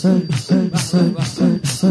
Sing, sing, sing.